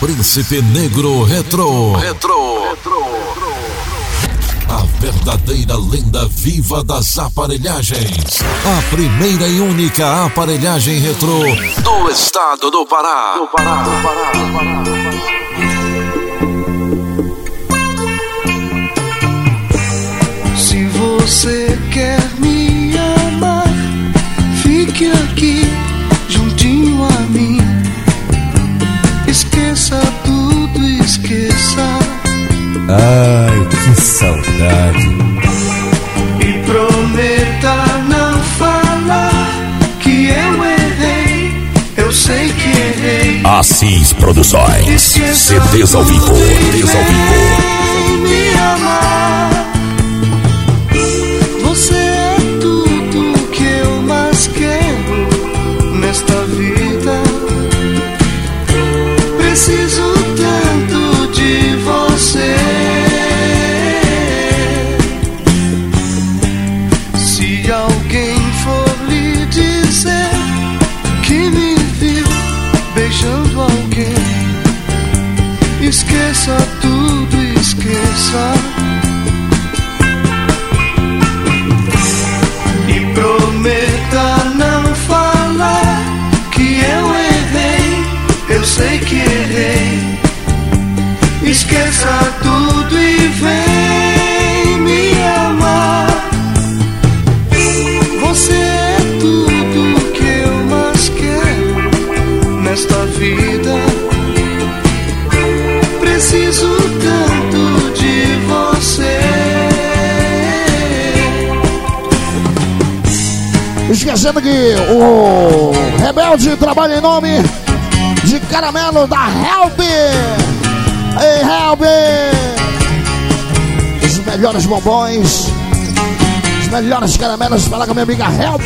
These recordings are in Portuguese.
Príncipe Negro Retro. Retro. Retro. A verdadeira lenda viva das aparelhagens. A primeira e única aparelhagem retrô do estado do Pará. Do Pará, do Pará, do Pará. Se você quer me amar, fique aqui Esqueça tudo, esqueça. Ai, que saudade. E prometa não falar que eu errei. Eu sei que errei. Assis Produções. CDs ao vivo. CDs ao vivo. me amar. Esqueça tudo, esqueça. E prometa não falar que eu errei, eu sei que errei. Esqueça tudo e vem o Rebelde trabalha em nome de caramelo da Help. Ei, Help! Os melhores bombons, os melhores caramelos para com a minha amiga Help.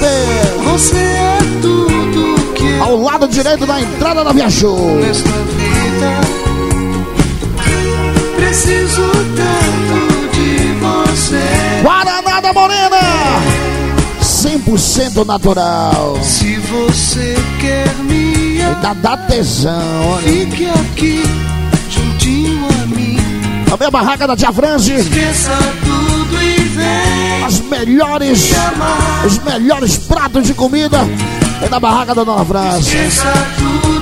Você é tudo que Ao lado direito da entrada da Via Show. nesta vida. Preciso tanto de você. Guaraná da Morena, 100% natural. Se você quer me amar, dá, dá tesão, olha. fique aqui juntinho a mim. A minha barraca da Tia Franzi, Esqueça tudo e vem as melhores, me os melhores pratos de comida é na barraca da Dona França. Esqueça tudo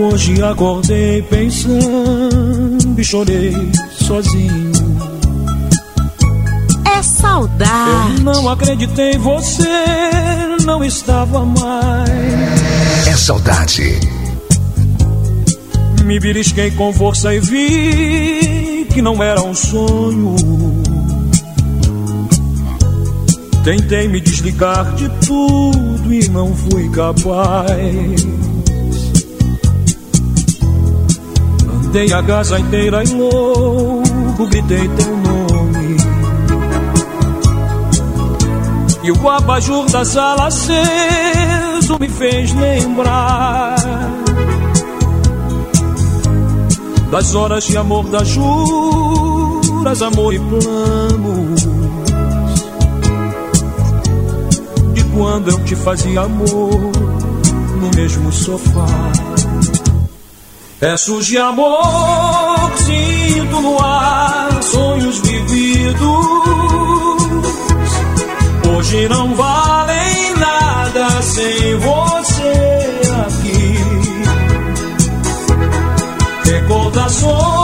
hoje acordei pensando e chorei sozinho. É saudade. Eu não acreditei, você não estava mais. É saudade. Me belisquei com força e vi que não era um sonho. Tentei me desligar de tudo e não fui capaz. Andei a casa inteira e louco, gritei teu nome. E o abajur da sala aceso me fez lembrar das horas de amor, das juras, amor e planos. De quando eu te fazia amor no mesmo sofá. Peço de amor, sinto no ar sonhos vividos. Hoje não valem nada sem você aqui. Recordações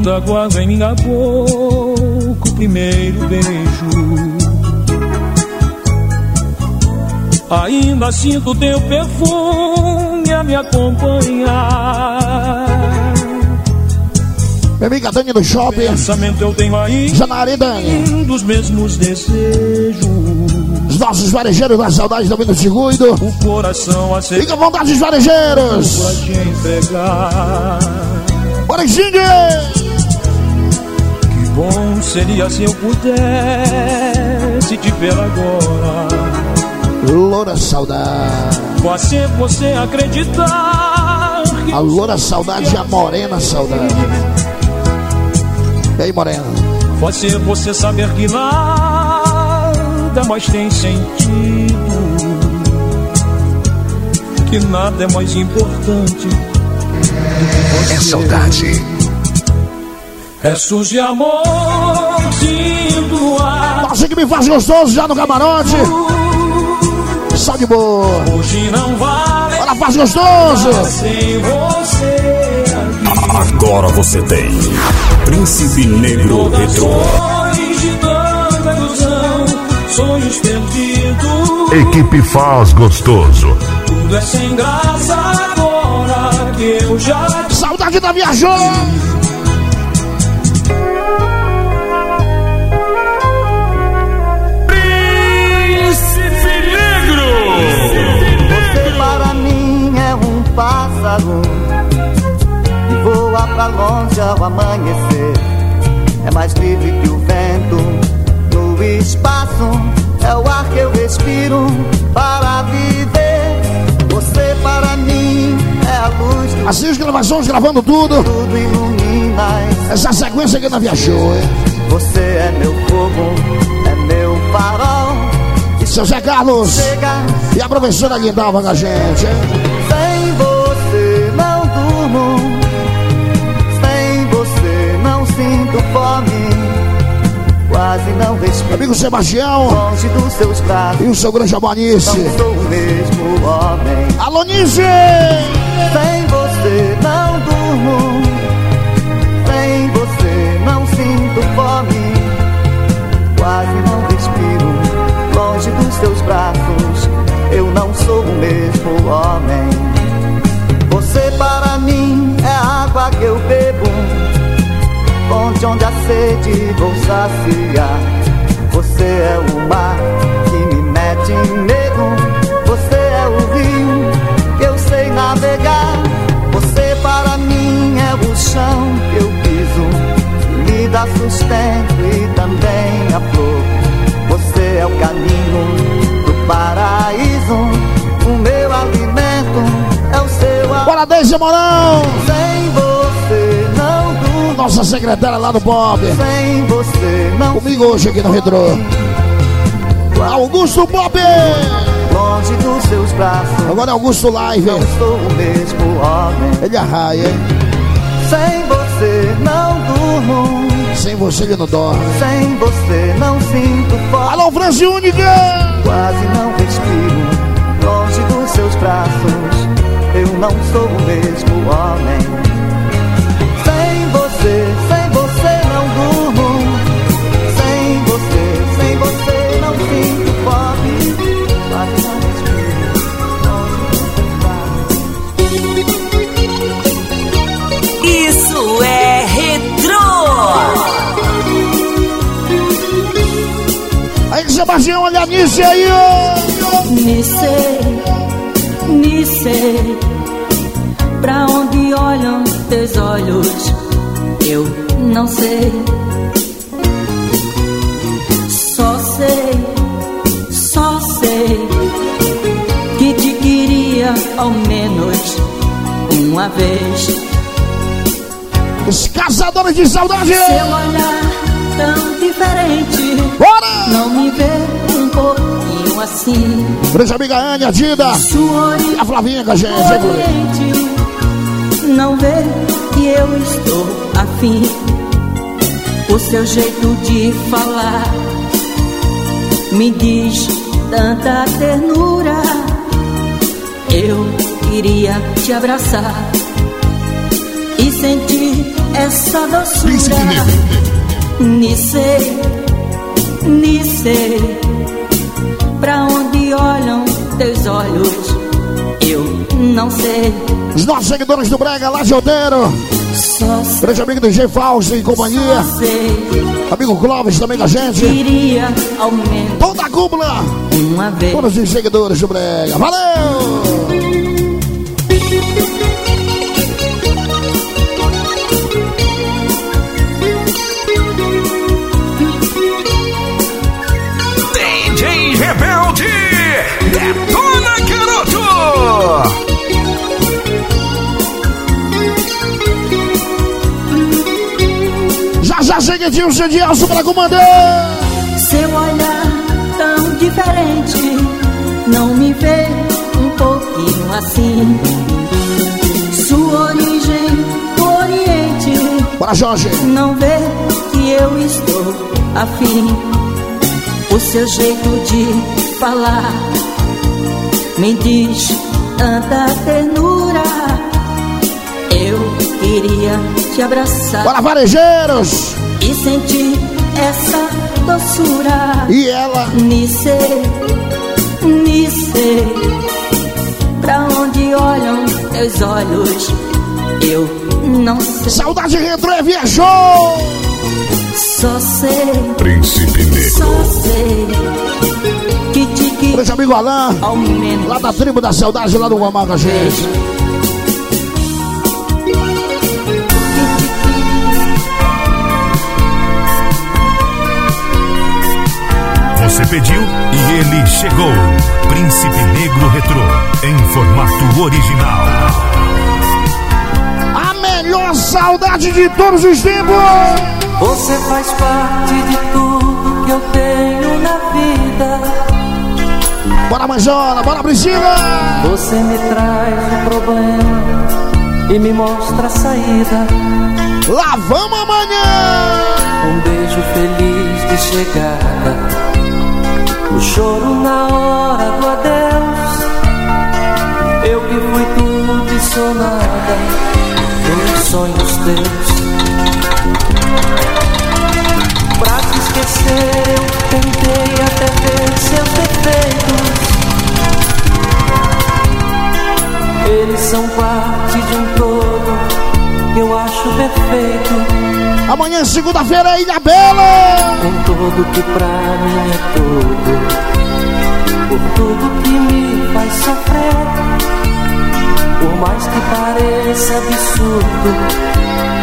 Ainda guardo em minha boca o primeiro beijo. Ainda sinto teu perfume a me acompanhar. Minha amiga Dani do shopping. Pensamento eu tenho aí. Janari Dani. Dos mesmos desejos. Os nossos varejeiros da saudade também do Segundo. O coração aceita. Fica à vontade, os varejeiros. Pra te entregar. Bora! Que bom seria se eu pudesse te ver agora. Loura saudade. Fazer você acreditar. que A loura saudade e a morena saudade. E aí, morena? Fazer você saber que nada mais tem sentido. Que nada é mais importante. É saudade. Restos de amor ar. Nossa, que me faz gostoso já no camarote. Só de boa. Hoje não vale Ela faz gostoso. sem você aqui. Agora você tem Príncipe Negro Retro. Sonhos de tanta ilusão, sonhos perdidos. Equipe Faz Gostoso. Tudo é sem graça agora que eu já Saudade da viajou. Pássaro que voa pra longe ao amanhecer. É mais livre que o vento no espaço. É o ar que eu respiro para viver. Você para mim é a luz do Assim as gravações, gravando tudo. tudo ilumina. Essa sequência aqui na viajou, hein? Você é meu fogo, é meu farol. Seu Zé Carlos Chega e a professora Guindalva com a gente, hein? Respiro. Amigo Sebastião Longe dos seus braços, e o seu grande Abanice. não sou o mesmo homem. Alô, Nice! Sem você não durmo, sem você não sinto fome, quase não respiro. Longe dos seus braços, eu não sou o mesmo homem. Você para mim é água que eu bebo, fonte onde a sede vou saciar. Você é o mar que me mete em medo, você é o rio que eu sei navegar. Você para mim é o chão que eu piso, me dá sustento e também a flor. Você é o caminho do paraíso, o meu alimento é o seu amor. Bora, Deise Morão! Nossa secretária lá do Bob. Comigo hoje aqui no Retrô. Augusto Bob! longe dos seus braços. Agora é Augusto Live. Não sou o mesmo homem. Ele arraia, hein? Sem você não durmo, Sem você ele não dorme. sem você não sinto fome. Alô, Franzi Única! Quase não respiro, longe dos seus braços. Eu não sou o mesmo homem. Aí, Sebastião, olha nisso aí, ó! Me sei, me sei, pra onde olham teus olhos, eu não sei. Só sei, só sei, que te queria ao menos uma vez. Os caçadores de saudade! Seu olhar tão diferente, Bora! não me vê um pouquinho assim. Grande amiga Anne, a Dida e a Flavinha com a gente? Oriente, não vê que eu estou afim. O seu jeito de falar me diz tanta ternura. Eu queria te abraçar e sentir essa doçura. Nice, Nice, pra onde olham teus olhos, eu não sei. Os nossos seguidores do Brega, lá de Odeiro. Grande amigo do G Fausto e companhia. Amigo Clóvis também da gente. Toda a cúpula. Uma vez. Todos os seguidores do Brega. Valeu! Já chega o seu Dielso pra comandar. Seu olhar tão diferente, não me vê um pouquinho assim. Sua origem do Oriente. Bora, Jorge. Não vê que eu estou afim. O seu jeito de falar me diz tanta ternura. Te abraçar. Bora, varejeiros! e sentir essa doçura. E ela? Nice, Nice, pra onde olham teus olhos, eu não sei. Saudade retro é viajou! Só sei. Príncipe Negro. Só sei. Que te que. Grande amigo Alain. Lá da tribo da saudade, lá do Guamaga, gente. Você pediu e ele chegou. Príncipe Negro Retrô, em formato original. A melhor saudade de todos os tempos. Você faz parte de tudo que eu tenho na vida. Bora, Manjola, bora, Priscila. Você me traz o problema e me mostra a saída. Lá vamos amanhã. Um beijo feliz de chegada choro na hora do adeus. Eu que fui tudo e sou nada dos sonhos teus. Pra te esquecer, eu tentei até ver seus defeitos. Eles são parte de um todo eu acho perfeito. Amanhã, segunda-feira, é Ilha Bela. Com tudo que pra mim é tudo. Por tudo que me faz sofrer. Por mais que pareça absurdo,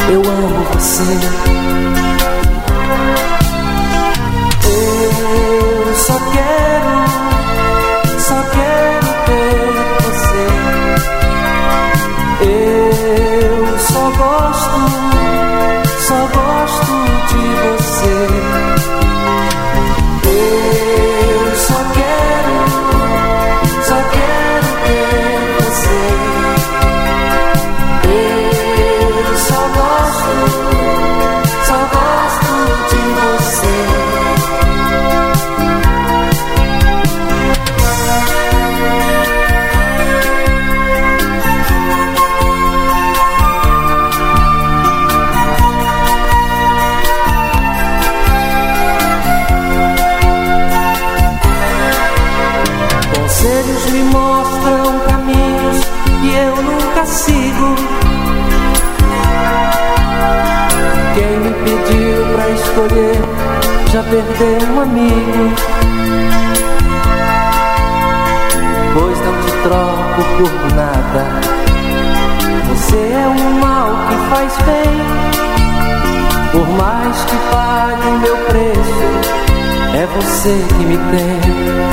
eu amo você. Já perdeu um amigo. Pois não te troco por nada. Você é um mal que faz bem. Por mais que pague meu preço, é você que me tem.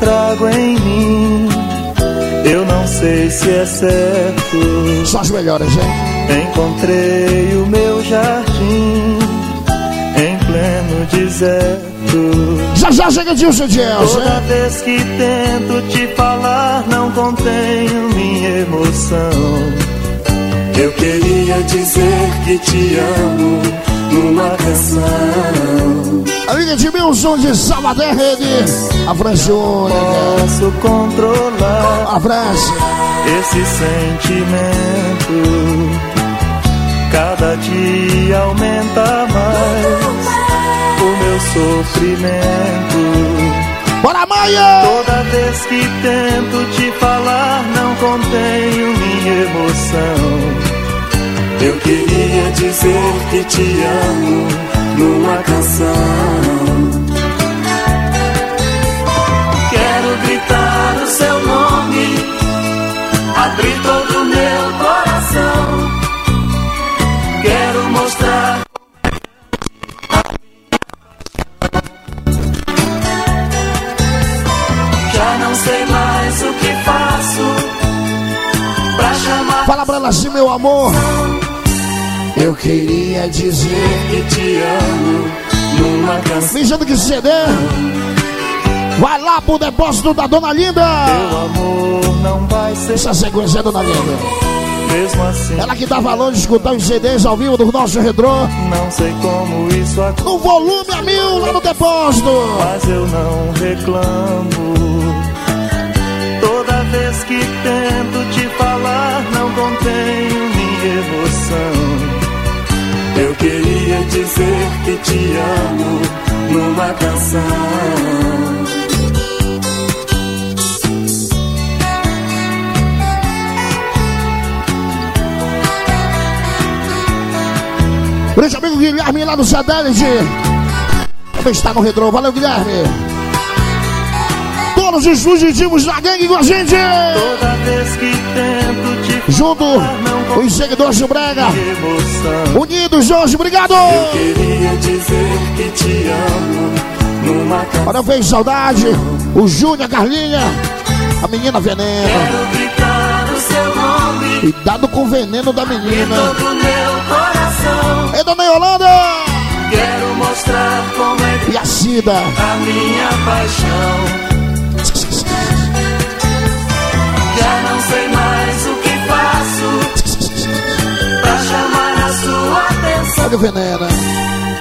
Trago em mim, Eu não sei se é certo. Só as melhores, hein? Encontrei o meu jardim em pleno deserto. Já já chega de Dias, Toda vez que tento te falar, não contenho minha emoção. Eu queria dizer que te amo numa canção. Amiga de Milson de Salvador Rede, a Francione. Posso controlar a França. esse sentimento. Cada dia aumenta mais o meu sofrimento. Bora, Maia! Toda vez que tento te falar, não contenho minha emoção. Eu queria dizer que te amo numa canção. Quero gritar o seu nome, abrir todo o meu coração. Quero mostrar. Já não sei mais o que faço pra chamar. Fala pra ela assim, meu amor. Eu queria dizer que te amo numa canção. Mijando que CD. Vai lá pro depósito da Dona Linda. Meu amor não vai ser. Essa sequência é Dona Linda. Mesmo assim. Ela que dá valor de escutar os CDs ao vivo do nosso retrô. Não sei como isso acontece. No volume a mil lá no depósito. Mas eu não reclamo. Toda vez que tento te falar, não contenho minha emoção. Dizer que te amo numa canção. Grande amigo Guilherme lá no satélite. Também está no retrô. Valeu, Guilherme. Todos os fugitivos da gangue com a gente. Toda vez que tento te Junto os seguidores do Brega. Unidos, Jorge, obrigado. Eu queria dizer que te amo numa canção. Olha, fez saudade. O Júnior, a Carlinha. A menina veneno. Quero gritar o seu nome Cuidado com o veneno da menina. Ei, dona Yolanda. Quero mostrar como é E a Cida. a minha paixão. Atenção. Olha o veneno.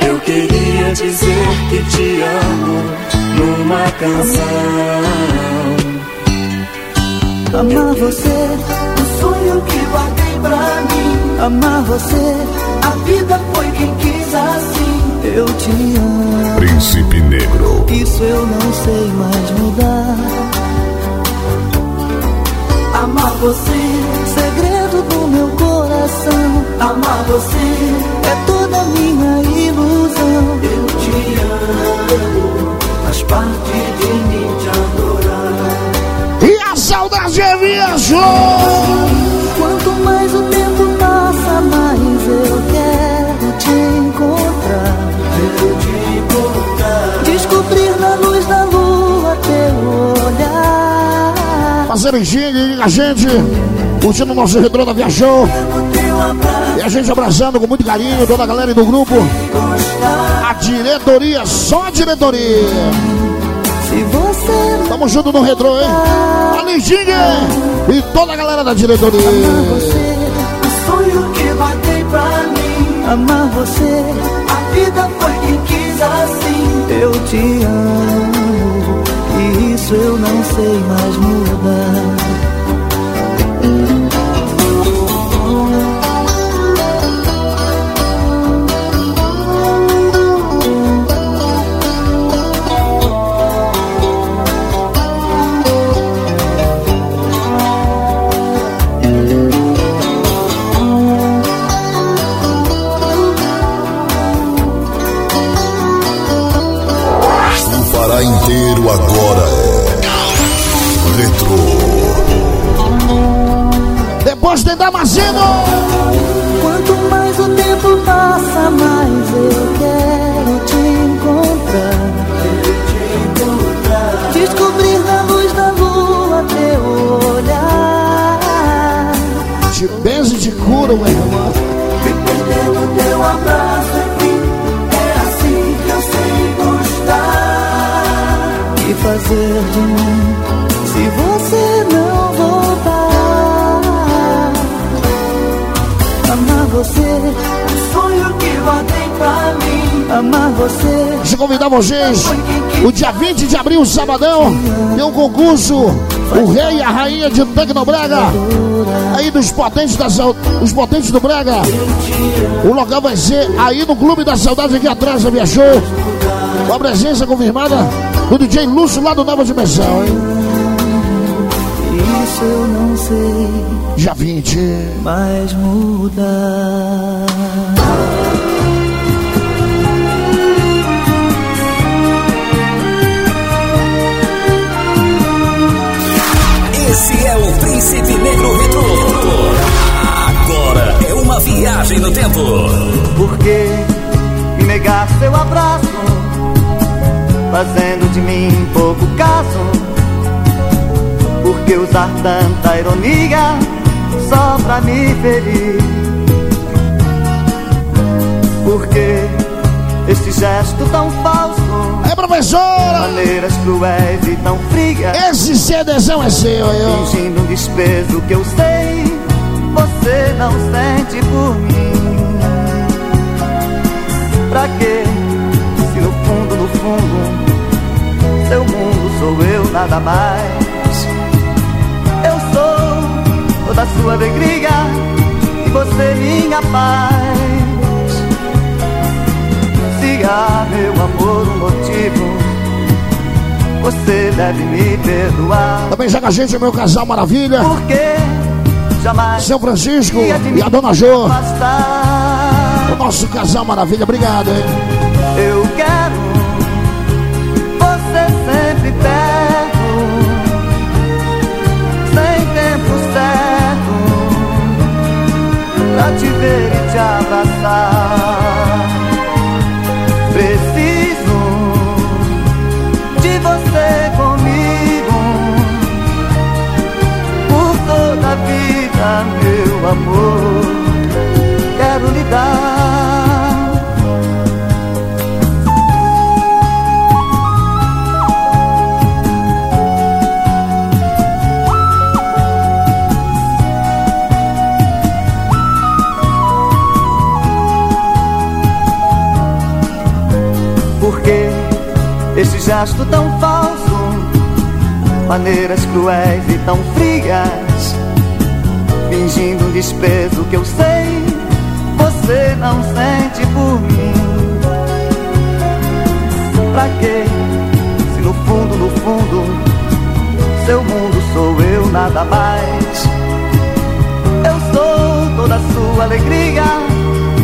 Eu queria dizer que te amo numa canção. Amar você, o sonho que guardei pra mim. Amar você, a vida foi quem quis assim. Eu te amo, Príncipe Negro. isso eu não sei mais mudar. Amar você, coração. Amar você é toda minha ilusão. Eu te amo, faz parte de mim te adorar. E a saudade viajou. Quanto mais o tempo passa, mais eu quero te encontrar. Quero te encontrar. Descobrir na luz da lua teu olhar. Fazer engenho com a gente. Curtindo o nosso retrô da abraço E a gente abraçando com muito carinho toda a galera do grupo. A diretoria, só a diretoria. Tamo junto no retrô, hein? A Lindinha e toda a galera da diretoria. amar você, o sonho que guardei pra mim. Amar você, a vida foi quem quis assim. Eu te amo, e isso eu não sei mais mudar. Depois tem Damasceno. Quanto mais o tempo passa, mais eu quero te encontrar. Descobrir na luz da lua teu olhar. Te beijo e te curo, meu irmão. Me perder no teu abraço, enfim, é assim que eu sei gostar. E fazer de mim, Você, sonho que guardei pra mim. Amar você. Deixa eu convidar vocês. O dia 20 de abril, sabadão, tem um concurso. O rei e a rainha de Tecnobrega. Aí dos potentes da os potentes do Brega. O local vai ser aí no Clube da Saudade aqui atrás da minha show. Com a presença confirmada do DJ Lúcio lá do Nova Dimensão, hein? Isso eu não sei. Dia 20. Mas muda. Esse é o Príncipe Negro Retro. Agora é uma viagem no tempo. Por que me negar seu abraço? Fazendo de mim pouco caso. Por que usar tanta ironia só pra me ferir? Por que este gesto tão falso? É professora! Maneiras cruéis e tão frias. Esse CDzão é seu, eu. Fingindo um desprezo que eu sei, você não sente por mim. Pra quê? Se no fundo, no fundo, seu mundo sou eu, nada mais. Toda sua alegria e você minha paz. Se há, meu amor, um motivo, você deve me perdoar. Também joga a gente, meu casal maravilha. Porque jamais Seu Francisco e a dona Jo. O nosso casal maravilha, obrigado, hein? Gesto tão falso, maneiras cruéis e tão frias, fingindo um desprezo que eu sei, você não sente por mim. Pra quê? Se no fundo, no fundo, seu mundo sou eu, nada mais. Eu sou toda sua alegria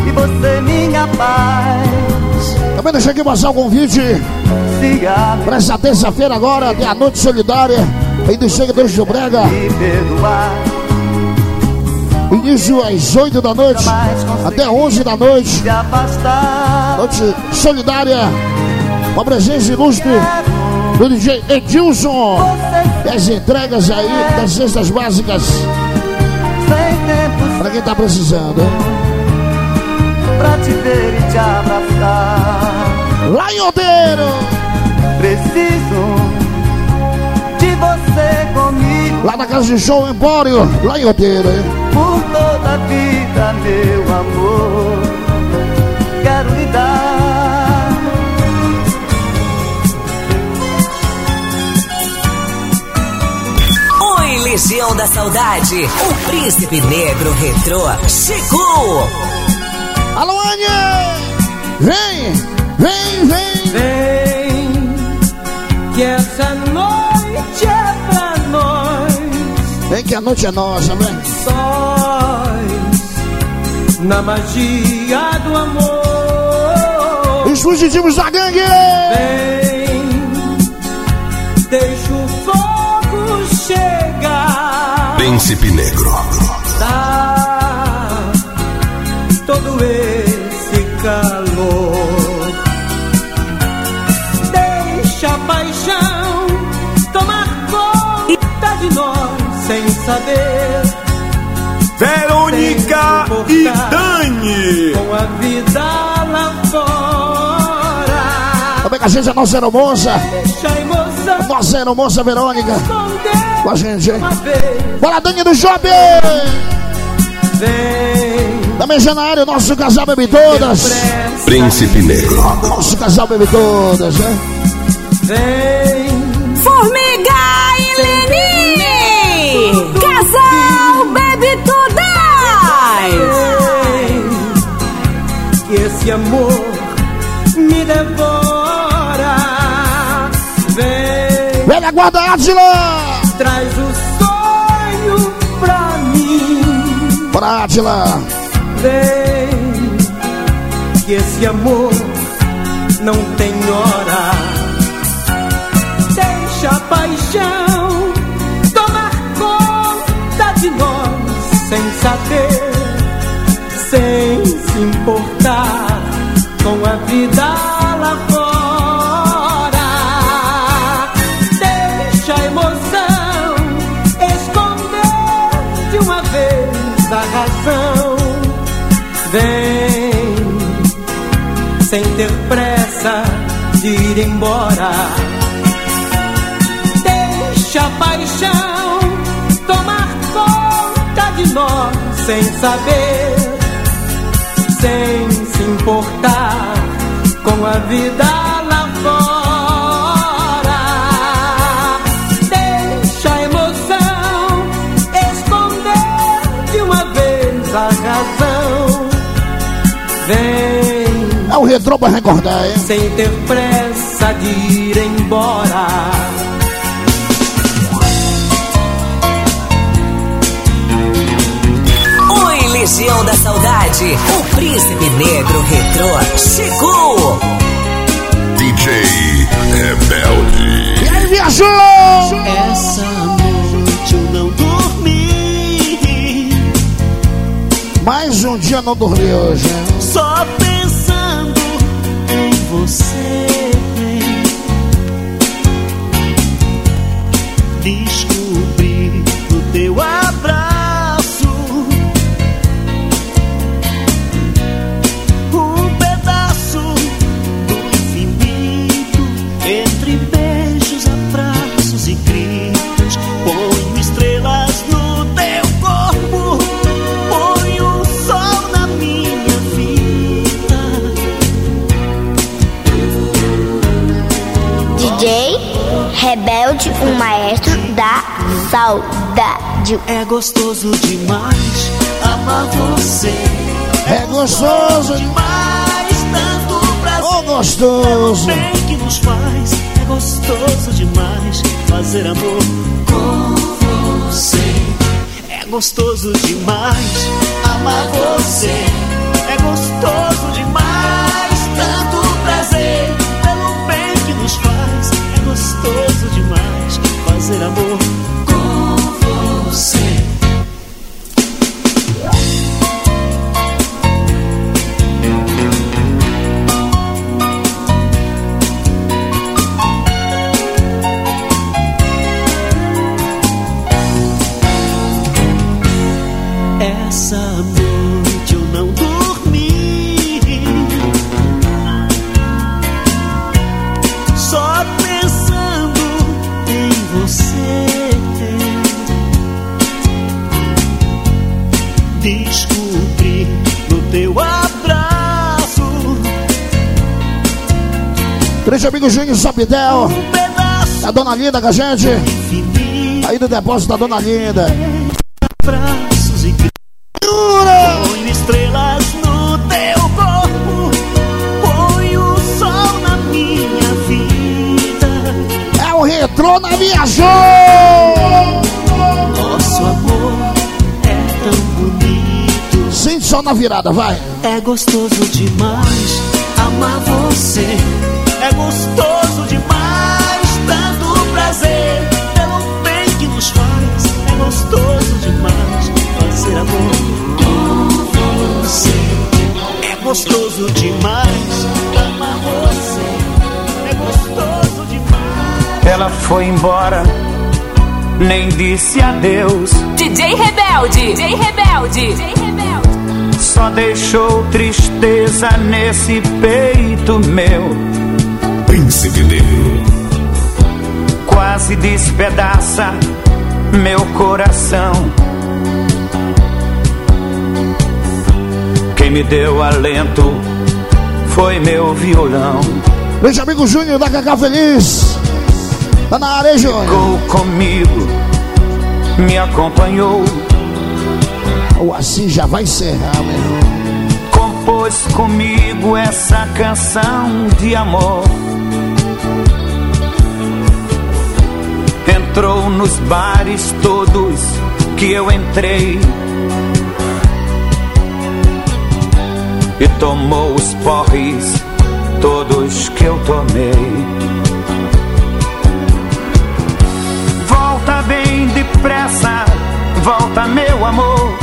e você minha paz. Também deixa aqui passar o convite para essa terça-feira agora, tem a Noite Solidária aí seguidores do Brega. me perdoar. Início às 8 da noite até 11 da noite. Noite Solidária com a presença ilustre do DJ Edilson. As entregas aí das cestas básicas para quem tá precisando. hein? pra te ver e te abraçar. Lá em Odeiro, Preciso de você comigo lá na casa de show Empório, lá em Odeiro. hein? por toda a vida, meu amor. Quero lhe dar. Oi, Legião da Saudade. O Príncipe Negro Retrô chegou. Alô, Anha! Vem, vem, vem! Vem, que essa noite é pra nós. Vem que a noite é nossa, vem. Sóis, na magia do amor. Os fugitivos da gangue! Vem, deixa o fogo chegar. Príncipe Negro. Dá todo esse calor. De nós sem saber. Verônica e Dani. Com a vida lá fora. Também com a gente a nossa aeromoça. A nossa aeromoça Verônica. Com a gente, hein? Bora, Dani do Shopping! Também já na área, nosso casal bebe todas. Príncipe Negro. Nosso casal bebe todas, né? Vem. Formiga guarda, Atila! Traz o sonho pra mim. Bora, Atila! Vem. Que esse amor não tem hora deixa a paixão tomar conta de nós sem saber, sem se importar com a vida sem ter pressa de ir embora. Deixa a paixão tomar conta de nós sem saber, sem se importar com a vida É o retrô pra recordar, hein? Sem ter pressa de ir embora. Legião da Saudade, o Príncipe Negro Retrô chegou. DJ Rebelde. E aí, viajou! Essa noite eu não dormi. Mais um dia não dormi hoje, hein? Só pensando em você. Saudade. É gostoso demais amar você. É gostoso demais, tanto prazer. Oh, gostoso. bem que nos faz. É gostoso demais fazer amor com você. É gostoso demais amar você. É gostoso demais, tanto prazer pelo bem que nos faz. É gostoso demais amigo Júnior Sabidel. A dona Linda com a gente. Aí do depósito da dona Linda. braços e estrelas no teu corpo. Põe o sol na minha vida. É o retrô na viajou. Nosso amor é tão bonito. Sente só na virada, vai. É gostoso demais amar você. É gostoso demais, tanto prazer pelo bem que nos faz. É gostoso demais fazer amor com você. É gostoso demais amar você. É gostoso demais. Ela foi embora nem disse adeus. DJ Rebelde, DJ Rebelde, DJ Rebelde. Só deixou tristeza nesse peito meu. Príncipe Negro. Quase despedaça meu coração. Quem me deu alento foi meu violão. Meus amigo Júnior da Cacá Feliz. Tá na área, Júnior. Ficou comigo, me acompanhou. O assim já vai encerrar, meu irmão. Compôs comigo essa canção de amor. Entrou nos bares todos que eu entrei. E tomou os porres todos que eu tomei. Volta bem depressa, volta meu amor.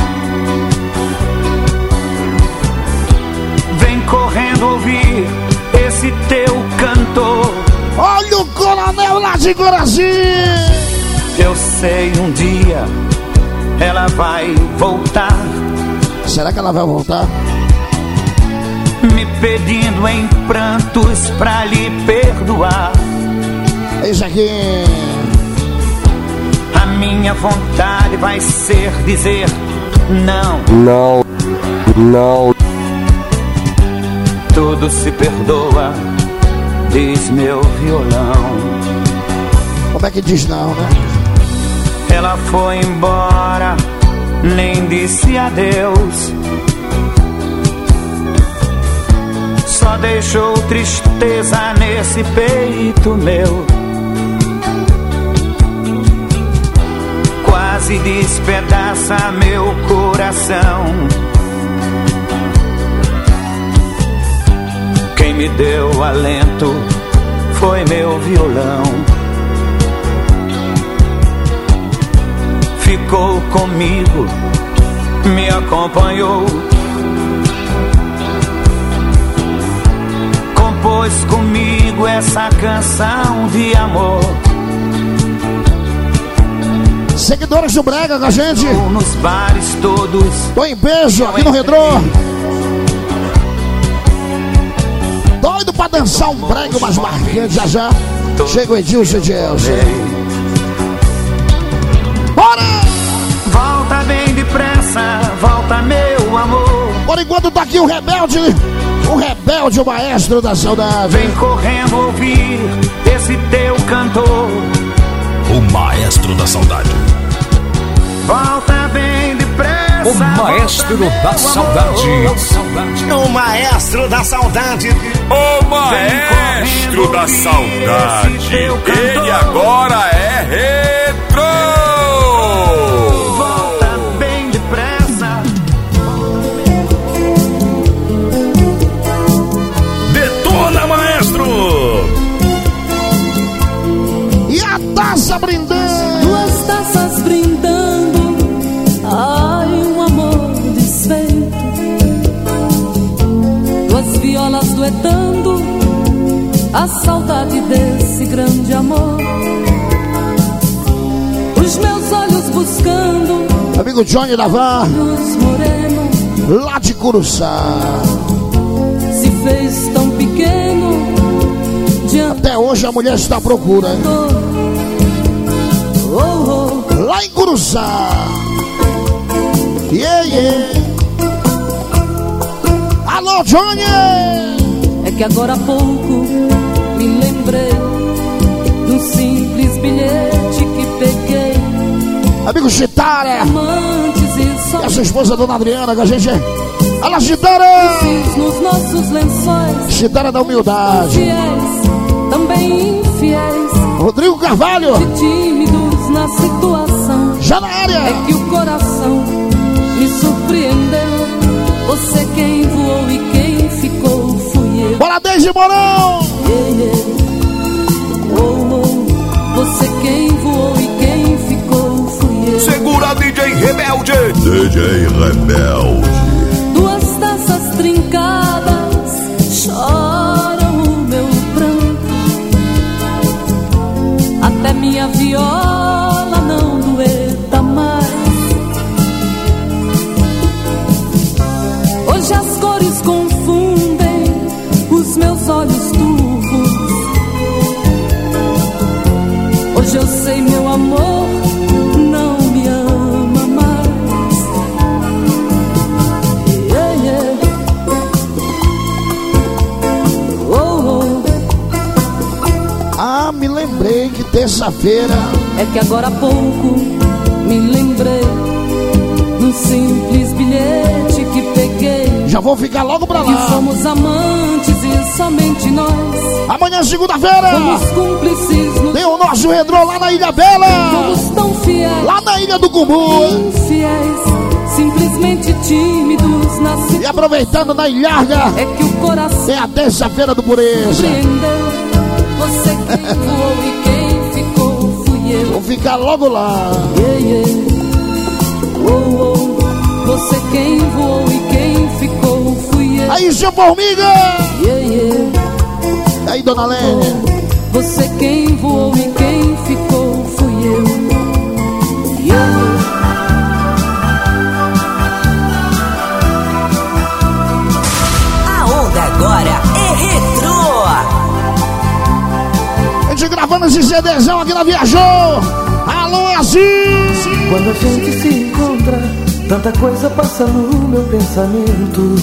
Vem correndo ouvir esse teu cantor. Olha o coronel lá de Coraci! Eu sei um dia ela vai voltar. Será que ela vai voltar? Me pedindo em prantos pra lhe perdoar. Isso aqui. A minha vontade vai ser dizer não. Não. Não. Tudo se perdoa, diz meu violão. Como é que diz não, né? Ela foi embora, nem disse adeus. Só deixou tristeza nesse peito meu. Quase despedaça meu coração. Quem me deu alento foi meu violão. Ficou comigo, me acompanhou. Compôs comigo essa canção de amor. Seguidores do Brega com a gente. Nos bares todos. Tô em beijo aqui no Redrô. Doido pra dançar um brega mais marcante já já. Chega o Edilson. Bora! Por enquanto tá aqui o rebelde, o rebelde, o maestro da saudade. Vem correndo ouvir esse teu cantor. O maestro da saudade. Volta bem depressa. O maestro da saudade. O maestro da saudade. O maestro da saudade. Ele agora amor. Os meus olhos buscando. Amigo Johnny moreno. lá de Curuçá. Se fez tão pequeno. Até hoje a mulher está à procura. oh, oh. Lá em Curuçá. Yeah, yeah. Alô, Johnny! É que agora há pouco me lembrei um simples bilhete que peguei. Amigo. Amantes e a sua esposa, Dona Adriana, que a gente... Chitara! sócios nos nossos lençóis. Chitara da humildade. Fiéis, também infiéis. Rodrigo Carvalho. De tímidos na situação. Já na área. É que o coração me surpreendeu. Você quem voou e quem ficou fui eu. Bora, Deise Morão! Yeah, yeah. Você quem voou e quem ficou fui eu. Segura DJ Rebelde. DJ Rebelde. Duas taças trincadas terça-feira. É que agora há pouco me lembrei num simples bilhete que peguei. Já vou ficar logo pra lá. Que somos amantes e somente nós. Amanhã, segunda-feira. Somos cúmplices. No... Tem o nosso redrô lá na Ilha Bela. Somos tão fiéis. Lá na Ilha do Cumbu. Infiéis, simplesmente tímidos na E aproveitando na ilharga. É que o coração. É a terça-feira do Pureza. Você quem voou e ficar logo lá. Yeah, yeah. Oh, oh. Você quem voou e quem ficou fui eu. Aí, seu formiga! Yeah, yeah. Aí, dona Lênia. Oh, você quem voou e quem ficou fui eu. Gravando esse CDzão aqui na Viajou. Alô, Aziz! Quando a gente se encontra, tanta coisa passa no meu pensamento.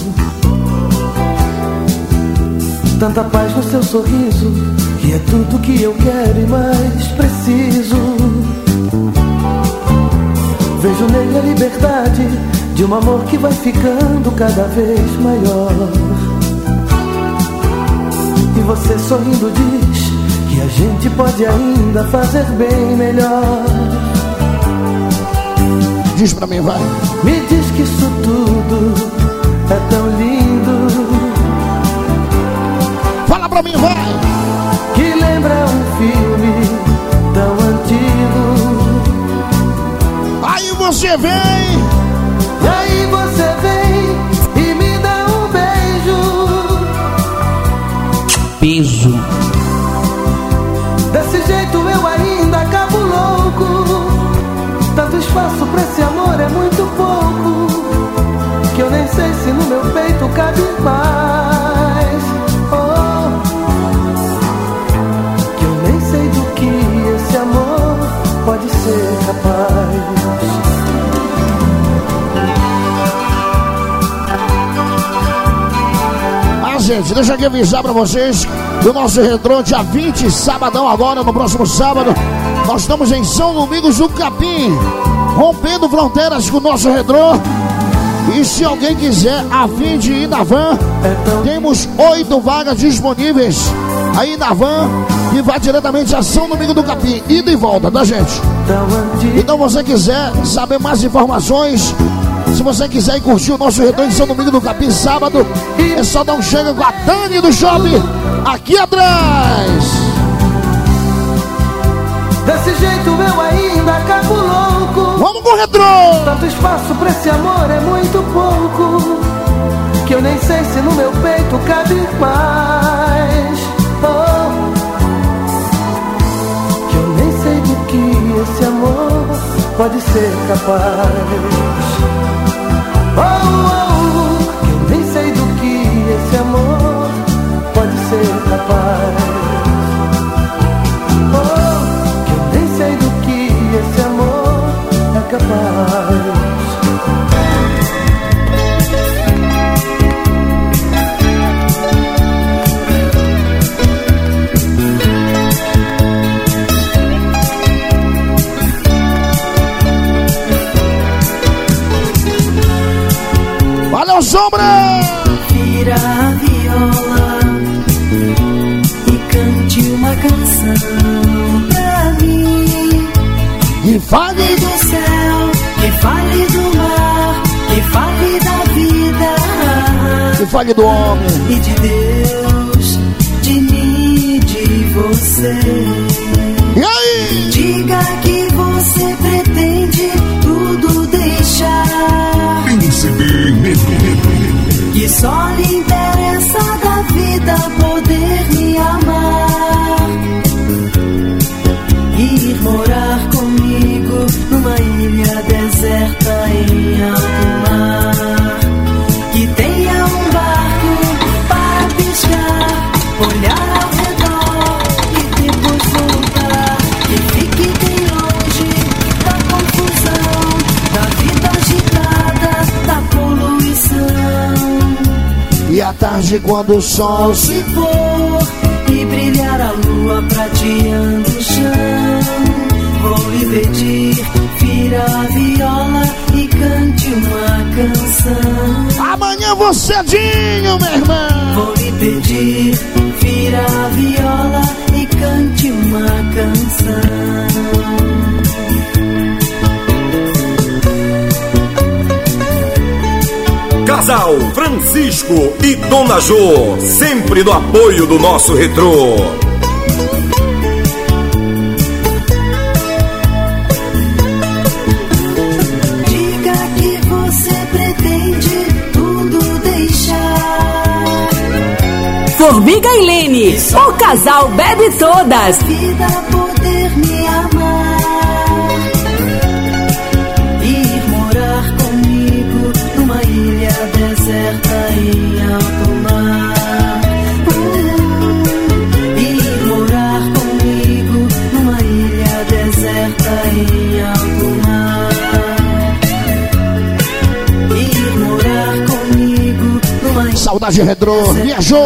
Tanta paz no seu sorriso, que é tudo que eu quero e mais preciso. Vejo nele a liberdade de um amor que vai ficando cada vez maior. E você sorrindo diz que a gente pode ainda fazer bem melhor. Diz pra mim, vai. Me diz que isso tudo é tão lindo. Fala pra mim, vai. Que lembra um filme tão antigo. Aí você vem. E aí você vem e me dá um beijo. Peso. Espaço pra esse amor é muito pouco. Que eu nem sei se no meu peito cabe mais. Oh. Que eu nem sei do que esse amor pode ser capaz. Ah, gente, deixa eu avisar pra vocês do nosso retrô, dia 20, sabadão agora, no próximo sábado. Nós estamos em São Domingos do Capim, rompendo fronteiras com o nosso retrô. E se alguém quiser a fim de ir na van, temos oito vagas disponíveis aí na van e vai diretamente a São Domingo do Capim, ida e volta, tá gente? Então você quiser saber mais informações, se você quiser ir curtir o nosso retorno de São Domingo do Capim sábado, é só dar um chega com a Dani do Shopping aqui atrás. Desse jeito eu ainda acabo louco. Vamos com o retrô! Tanto espaço pra esse amor é muito pouco. Que eu nem sei se no meu peito cabe mais. Oh. Que eu nem sei do que esse amor pode ser capaz. Oh, Sombra! Vira a viola e cante uma canção pra mim. E fale fale do homem. E de Deus, de mim, de você. E aí? Diga que você pretende tudo deixar. Príncipe Negro. Que só lhe tarde quando o sol se for e brilhar a lua prateando o chão. Vou lhe pedir, vira a viola e cante uma canção. Amanhã vou cedinho, meu irmão. Vou lhe pedir, vira a viola e cante uma canção. Casal Francisco e Dona Jô, sempre no apoio do nosso retrô. Diga que você pretende tudo deixar. Formiga e Lene, o casal bebe todas. Vida poder me amar. Saudade retrô, viajou.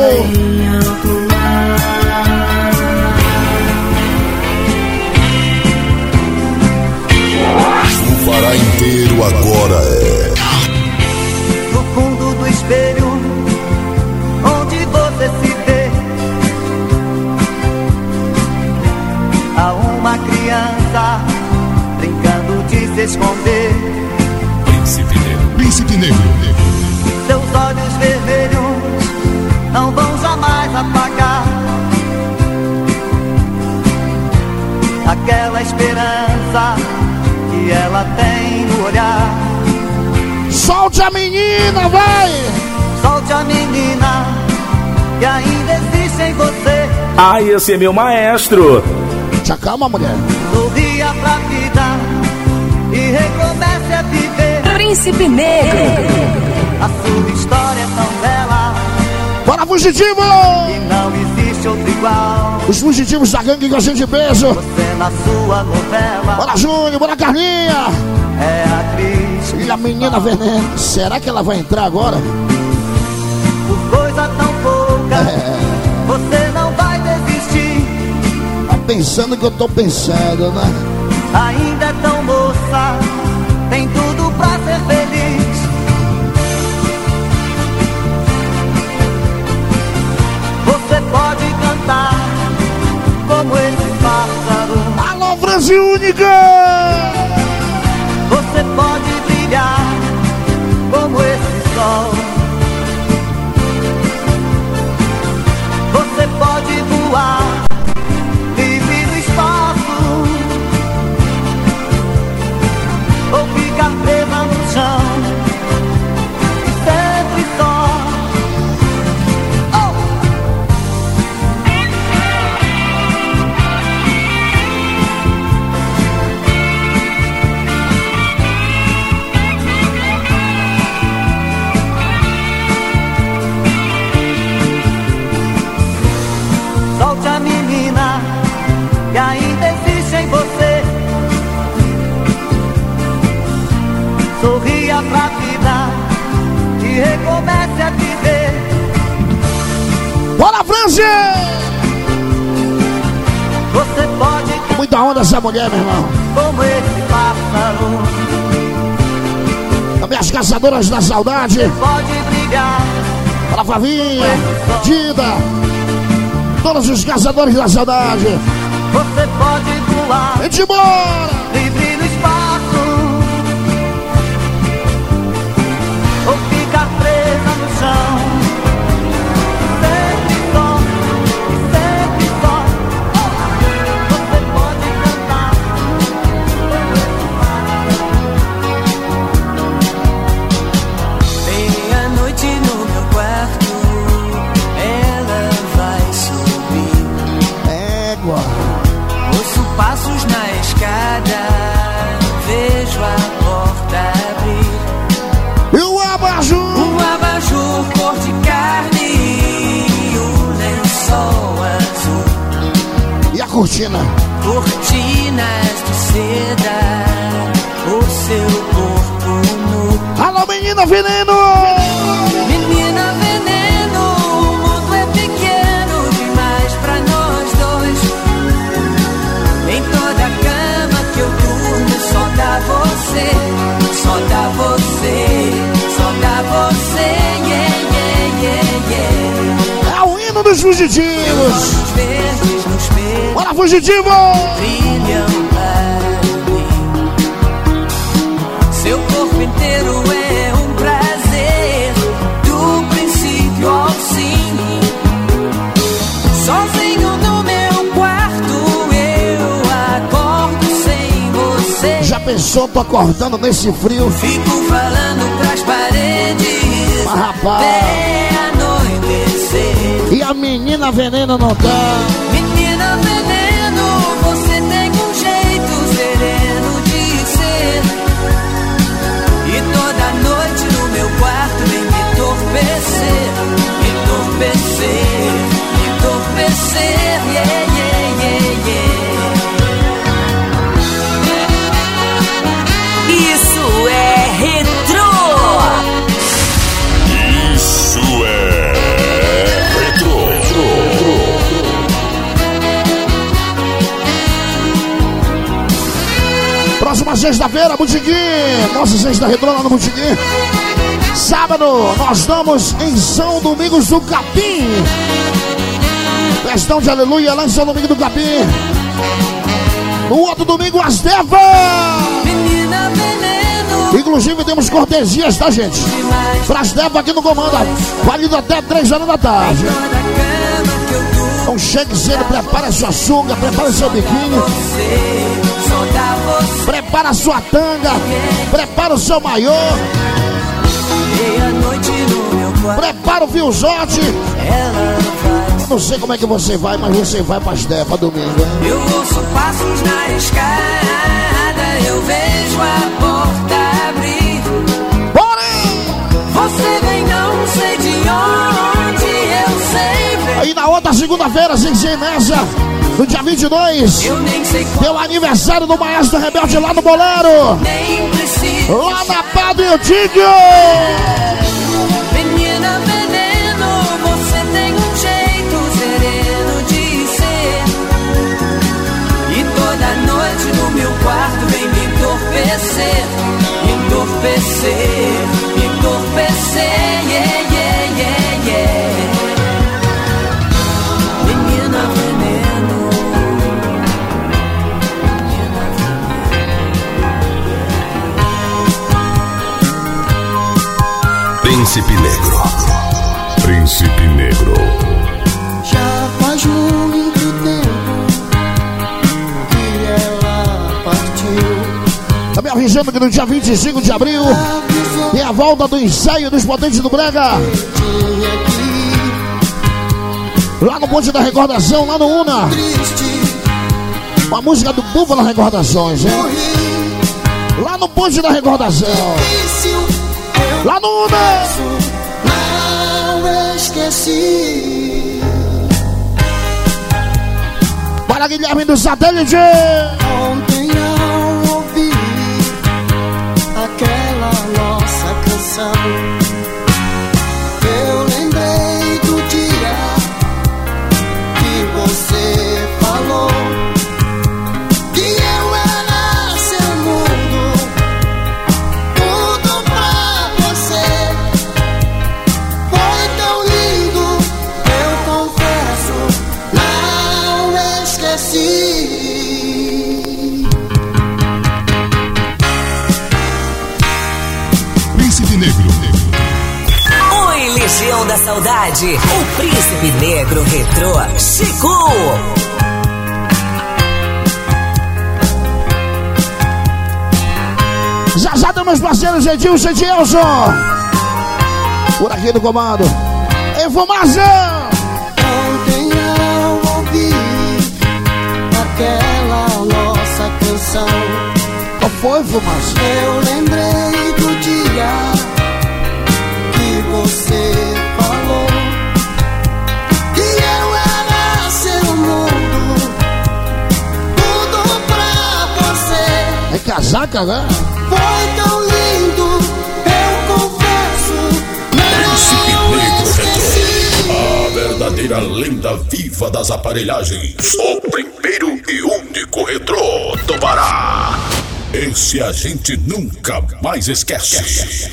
O Pará inteiro agora é. no fundo do espelho onde você se vê. Há uma criança brincando de se esconder. Príncipe Negro. Príncipe Negro. Esperança que ela tem no olhar. Solte a menina, vai! Solte a menina que ainda existe em você. Ah, esse é meu maestro. Te acalma, mulher. Sorria pra vida e recomece a viver. Príncipe Negro. A sua história é tão bela Bora, fugitivo! e não existe outro igual. Os fugitivos da gangue com a gente beijo. Você na sua novela Bora, Júnior, bora, Carlinha! é a. E a menina veneno. Será que ela vai entrar agora? Por coisa tão pouca, É. você não vai desistir. Tá pensando que eu tô pensando, né? Ainda é tão moça, tem tudo pra ser feliz. Você pode cantar como esse pássaro. Alô, Frase Única! Você pode brilhar como esse sol. Você pode voar Você pode Muita onda essa mulher, meu irmão. como esse pássaro. Também as caçadoras da saudade. Pode brilhar Bora, Flavinha, Dida. Todos os caçadores da saudade. Você pode voar Vem embora! livre cortina. Cortinas é de seda, o seu corpo nu. Alô, menina veneno! Menina veneno, o mundo é pequeno demais pra nós dois. Em toda cama que eu durmo, só dá você, só dá você, só dá você, yeah, yeah, yeah, yeah. É o hino dos fugitivos. Bora, fugitivo! Brilham para mim. Seu corpo inteiro é um prazer, do princípio ao fim. Sozinho no meu quarto, eu acordo sem você. Já pensou, tô acordando nesse frio? Fico falando pras paredes. Mas, rapaz. E a menina veneno não tá. Sexta-feira, Butiguim. Nossa sexta retrô lá no Butiguim. Sábado, nós estamos em São Domingos do Capim. Festão de aleluia lá em São Domingos do Capim. No outro domingo, as Devas. Menina veneno. Inclusive, temos cortesias, tá, gente? Para as Devas aqui no comando. Válido até 3 horas da tarde. Então chegue cedo, prepara sua sunga, prepara seu biquíni. Prepara sua tanga, prepara o seu maiô. Prepara o fiozote. Não sei como é que você vai, mas você vai pra Estepa domingo. Eu ouço passos na escada, eu vejo a porta abrir. Bora! Você vem, outra segunda-feira, nessa. No dia 22, deu aniversário do Maestro Rebelde lá no Bolero. Lá na Padre Eutíquio. Príncipe Negro. Príncipe Negro. Já faz muito tempo que ela partiu. Tá me avisando que no dia 25 de abril tem a volta do ensaio dos potentes do Brega. Lá no Ponte da Recordação, lá no Una. Uma música do Búfalo Recordações, hein? Lá no Ponte da Recordação. Lá no Una. Não esqueci. Para Guilherme do Satélite. Ontem parceiros Edilson Edilson. Por aqui no comando. Informação. Ontem ao ouvir aquela nossa canção, Qual foi, Fumaça? eu lembrei do dia que você falou que eu era seu mundo, tudo pra você. É casaca, né? Foi verdadeira lenda viva das aparelhagens. O primeiro e único retrô do Pará. Esse a gente nunca mais esquece.